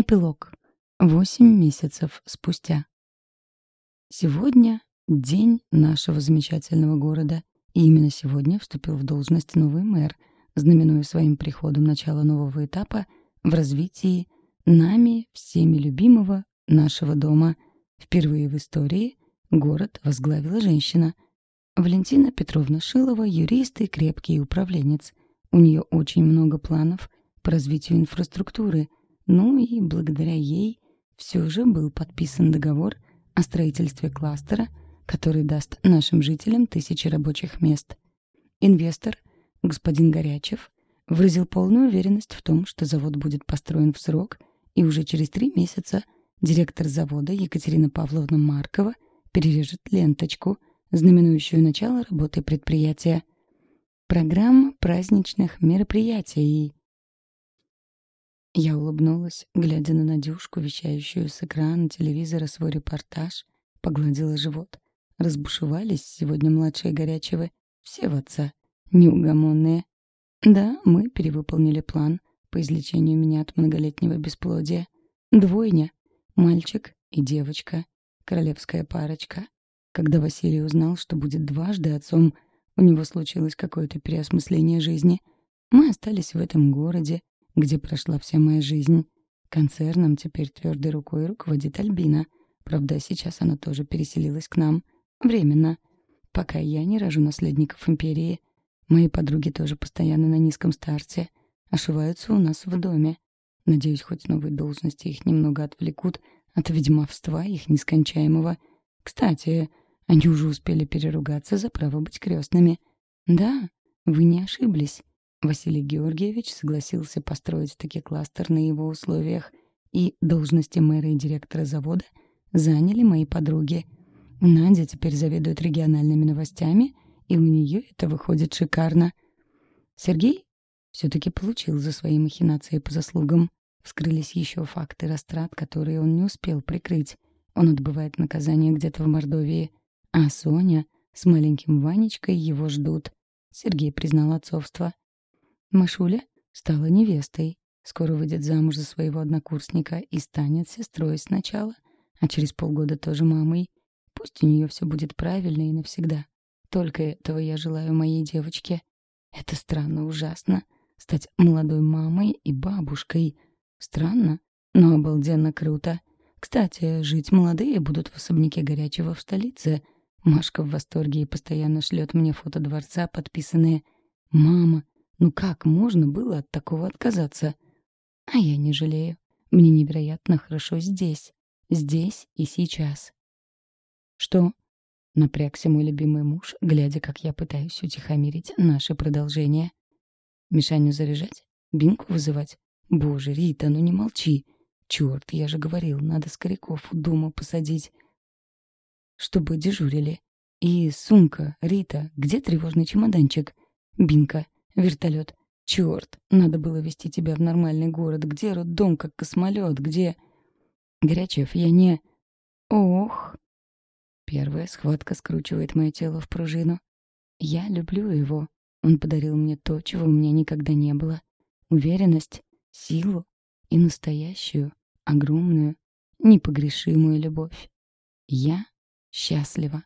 Эпилог. Восемь месяцев спустя. Сегодня день нашего замечательного города, и именно сегодня вступил в должность новый мэр, знаменуя своим приходом начало нового этапа в развитии нами всеми любимого нашего дома. Впервые в истории город возглавила женщина. Валентина Петровна Шилова — юрист и крепкий управленец. У нее очень много планов по развитию инфраструктуры — ну и благодаря ей все же был подписан договор о строительстве кластера, который даст нашим жителям тысячи рабочих мест. Инвестор, господин Горячев, выразил полную уверенность в том, что завод будет построен в срок, и уже через три месяца директор завода Екатерина Павловна Маркова перережет ленточку, знаменующую начало работы предприятия. Программа праздничных мероприятий я улыбнулась, глядя на Надюшку, вещающую с экрана телевизора свой репортаж, погладила живот. Разбушевались сегодня младшие горячевы, все в отца, неугомонные. Да, мы перевыполнили план по излечению меня от многолетнего бесплодия. Двойня, мальчик и девочка, королевская парочка. Когда Василий узнал, что будет дважды отцом, у него случилось какое-то переосмысление жизни. Мы остались в этом городе, где прошла вся моя жизнь. Концерном теперь твердой рукой руководит Альбина. Правда, сейчас она тоже переселилась к нам. Временно. Пока я не рожу наследников империи. Мои подруги тоже постоянно на низком старте. Ошиваются у нас в доме. Надеюсь, хоть новые должности их немного отвлекут от ведьмовства их нескончаемого. Кстати, они уже успели переругаться за право быть крестными. Да, вы не ошиблись. Василий Георгиевич согласился построить таки кластер на его условиях, и должности мэра и директора завода заняли мои подруги. Надя теперь заведует региональными новостями, и у нее это выходит шикарно. Сергей все-таки получил за свои махинации по заслугам. Вскрылись еще факты растрат, которые он не успел прикрыть. Он отбывает наказание где-то в Мордовии. А Соня с маленьким Ванечкой его ждут. Сергей признал отцовство. Машуля стала невестой. Скоро выйдет замуж за своего однокурсника и станет сестрой сначала, а через полгода тоже мамой. Пусть у нее все будет правильно и навсегда. Только этого я желаю моей девочке. Это странно ужасно — стать молодой мамой и бабушкой. Странно, но обалденно круто. Кстати, жить молодые будут в особняке Горячего в столице. Машка в восторге и постоянно шлет мне фото дворца, подписанные «Мама, ну как можно было от такого отказаться? А я не жалею. Мне невероятно хорошо здесь. Здесь и сейчас. Что? Напрягся мой любимый муж, глядя, как я пытаюсь утихомирить наше продолжение. Мишаню заряжать? Бинку вызывать? Боже, Рита, ну не молчи. Черт, я же говорил, надо Скоряков у дома посадить. Чтобы дежурили. И сумка, Рита, где тревожный чемоданчик? Бинка, Вертолет. Черт, надо было вести тебя в нормальный город. Где роддом, как космолет, где... Горячев, я не... Ох. Первая схватка скручивает мое тело в пружину. Я люблю его. Он подарил мне то, чего у меня никогда не было. Уверенность, силу и настоящую, огромную, непогрешимую любовь. Я счастлива.